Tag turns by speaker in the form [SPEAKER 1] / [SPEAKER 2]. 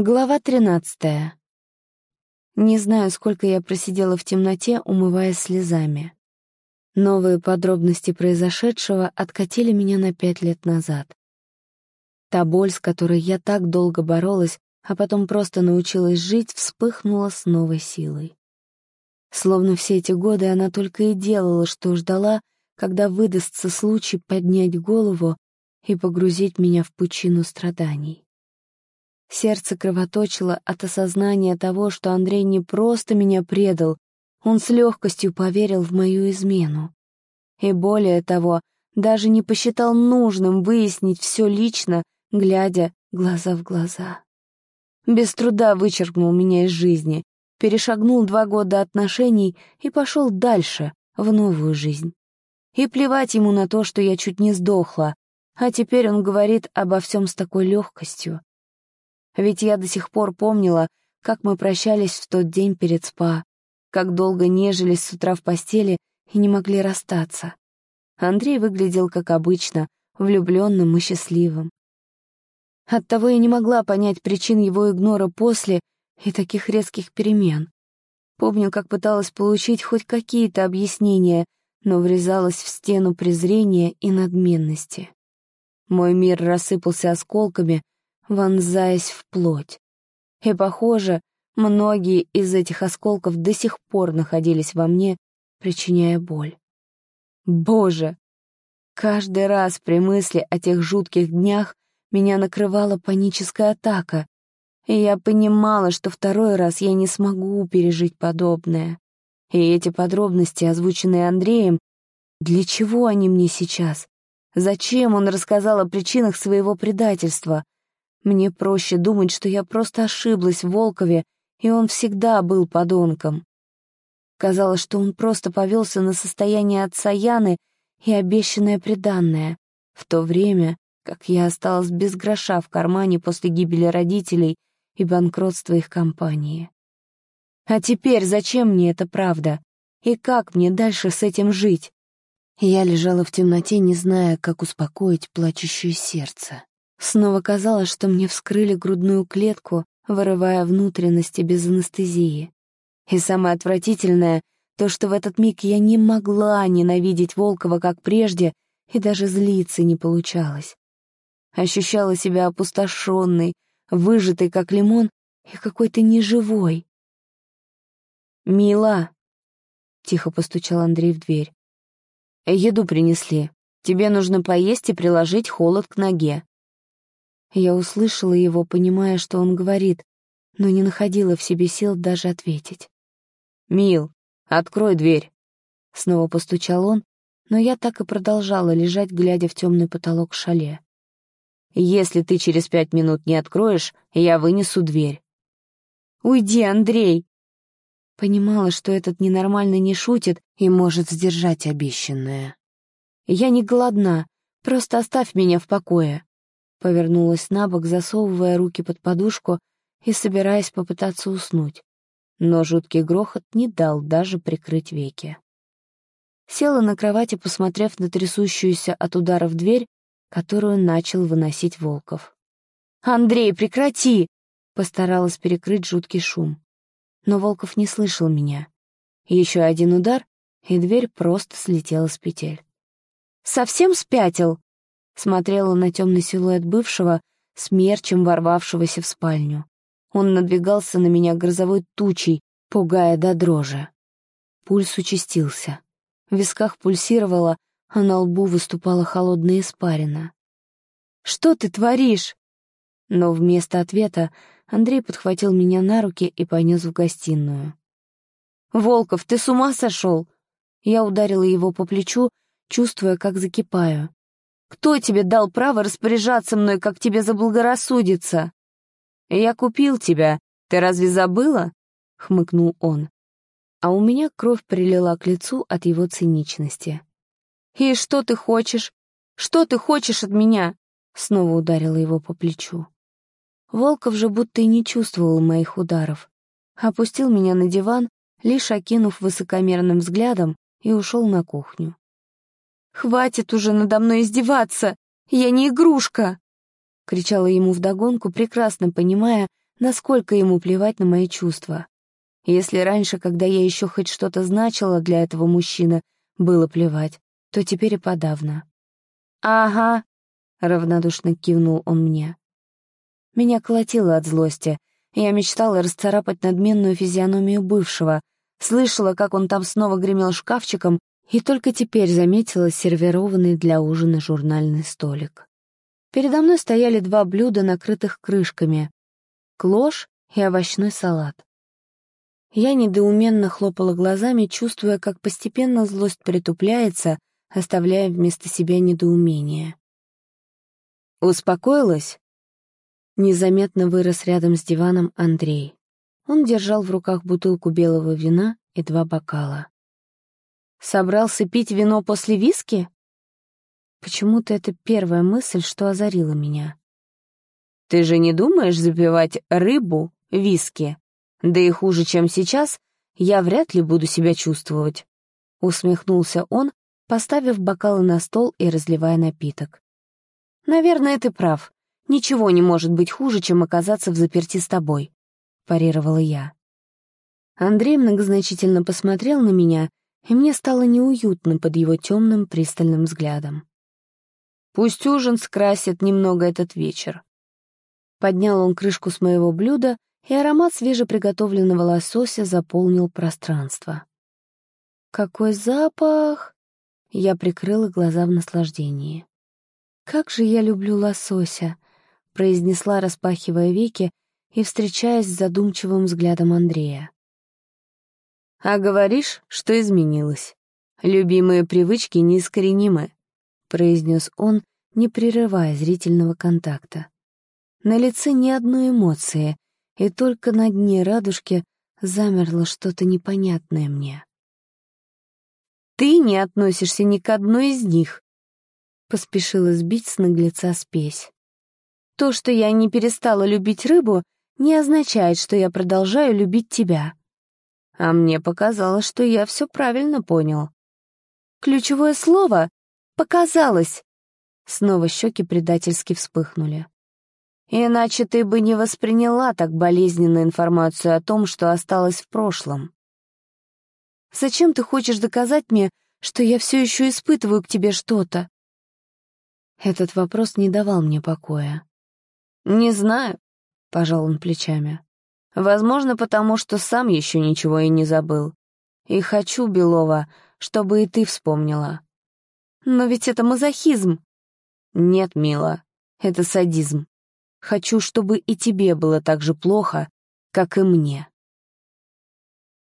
[SPEAKER 1] Глава тринадцатая. Не знаю, сколько я просидела в темноте, умываясь слезами. Новые подробности произошедшего откатили меня на пять лет назад. Та боль, с которой я так долго боролась, а потом просто научилась жить, вспыхнула с новой силой. Словно все эти годы она только и делала, что ждала, когда выдастся случай поднять голову и погрузить меня в пучину страданий. Сердце кровоточило от осознания того, что Андрей не просто меня предал, он с легкостью поверил в мою измену. И более того, даже не посчитал нужным выяснить все лично, глядя глаза в глаза. Без труда вычеркнул меня из жизни, перешагнул два года отношений и пошел дальше, в новую жизнь. И плевать ему на то, что я чуть не сдохла, а теперь он говорит обо всем с такой легкостью. Ведь я до сих пор помнила, как мы прощались в тот день перед спа, как долго нежились с утра в постели и не могли расстаться. Андрей выглядел как обычно, влюбленным и счастливым. Оттого я не могла понять причин его игнора после и таких резких перемен. Помню, как пыталась получить хоть какие-то объяснения, но врезалась в стену презрения и надменности. Мой мир рассыпался осколками, вонзаясь в плоть. И, похоже, многие из этих осколков до сих пор находились во мне, причиняя боль. Боже! Каждый раз при мысли о тех жутких днях меня накрывала паническая атака, и я понимала, что второй раз я не смогу пережить подобное. И эти подробности, озвученные Андреем, для чего они мне сейчас? Зачем он рассказал о причинах своего предательства? Мне проще думать, что я просто ошиблась в Волкове, и он всегда был подонком. Казалось, что он просто повелся на состояние отца Яны и обещанное преданное, в то время как я осталась без гроша в кармане после гибели родителей и банкротства их компании. А теперь зачем мне эта правда? И как мне дальше с этим жить? Я лежала в темноте, не зная, как успокоить плачущее сердце. Снова казалось, что мне вскрыли грудную клетку, вырывая внутренности без анестезии. И самое отвратительное — то, что в этот миг я не могла ненавидеть Волкова, как прежде, и даже злиться не получалось. Ощущала себя опустошенной, выжатой, как лимон, и какой-то неживой. «Мила!» — тихо постучал Андрей в дверь. «Еду принесли. Тебе нужно поесть и приложить холод к ноге». Я услышала его, понимая, что он говорит, но не находила в себе сил даже ответить. «Мил, открой дверь!» Снова постучал он, но я так и продолжала лежать, глядя в темный потолок шале. «Если ты через пять минут не откроешь, я вынесу дверь». «Уйди, Андрей!» Понимала, что этот ненормальный не шутит и может сдержать обещанное. «Я не голодна, просто оставь меня в покое». Повернулась на бок, засовывая руки под подушку и собираясь попытаться уснуть. Но жуткий грохот не дал даже прикрыть веки. Села на кровати, посмотрев на трясущуюся от удара в дверь, которую начал выносить Волков. «Андрей, прекрати!» — постаралась перекрыть жуткий шум. Но Волков не слышал меня. Еще один удар, и дверь просто слетела с петель. «Совсем спятил?» Смотрела на темный силуэт бывшего, смерчем ворвавшегося в спальню. Он надвигался на меня грозовой тучей, пугая до дрожи. Пульс участился. В висках пульсировало, а на лбу выступала холодная испарина. «Что ты творишь?» Но вместо ответа Андрей подхватил меня на руки и понес в гостиную. «Волков, ты с ума сошел?» Я ударила его по плечу, чувствуя, как закипаю. Кто тебе дал право распоряжаться мной, как тебе заблагорассудится?» «Я купил тебя. Ты разве забыла?» — хмыкнул он. А у меня кровь прилила к лицу от его циничности. «И что ты хочешь? Что ты хочешь от меня?» Снова ударила его по плечу. Волков же будто и не чувствовал моих ударов. Опустил меня на диван, лишь окинув высокомерным взглядом, и ушел на кухню. «Хватит уже надо мной издеваться! Я не игрушка!» Кричала ему вдогонку, прекрасно понимая, насколько ему плевать на мои чувства. Если раньше, когда я еще хоть что-то значила для этого мужчины, было плевать, то теперь и подавно. «Ага», — равнодушно кивнул он мне. Меня колотило от злости. Я мечтала расцарапать надменную физиономию бывшего, слышала, как он там снова гремел шкафчиком, и только теперь заметила сервированный для ужина журнальный столик. Передо мной стояли два блюда, накрытых крышками — клош и овощной салат. Я недоуменно хлопала глазами, чувствуя, как постепенно злость притупляется, оставляя вместо себя недоумение. «Успокоилась?» Незаметно вырос рядом с диваном Андрей. Он держал в руках бутылку белого вина и два бокала. «Собрался пить вино после виски?» Почему-то это первая мысль, что озарила меня. «Ты же не думаешь запивать рыбу виски? Да и хуже, чем сейчас, я вряд ли буду себя чувствовать», — усмехнулся он, поставив бокалы на стол и разливая напиток. «Наверное, ты прав. Ничего не может быть хуже, чем оказаться в заперти с тобой», — парировала я. Андрей многозначительно посмотрел на меня, и мне стало неуютно под его темным пристальным взглядом. Пусть ужин скрасит немного этот вечер. Поднял он крышку с моего блюда, и аромат свежеприготовленного лосося заполнил пространство. «Какой запах!» Я прикрыла глаза в наслаждении. «Как же я люблю лосося!» — произнесла, распахивая веки и встречаясь с задумчивым взглядом Андрея. «А говоришь, что изменилось. Любимые привычки неискоренимы», — произнес он, не прерывая зрительного контакта. На лице ни одной эмоции, и только на дне радужки замерло что-то непонятное мне. «Ты не относишься ни к одной из них», — поспешила сбить с наглеца спесь. «То, что я не перестала любить рыбу, не означает, что я продолжаю любить тебя. А мне показалось, что я все правильно понял. Ключевое слово Показалось!» Снова щеки предательски вспыхнули. «Иначе ты бы не восприняла так болезненно информацию о том, что осталось в прошлом. Зачем ты хочешь доказать мне, что я все еще испытываю к тебе что-то?» Этот вопрос не давал мне покоя. «Не знаю», — пожал он плечами. «Возможно, потому что сам еще ничего и не забыл. И хочу, Белова, чтобы и ты вспомнила. Но ведь это мазохизм. Нет, мила, это садизм. Хочу, чтобы и тебе было так же плохо, как и мне.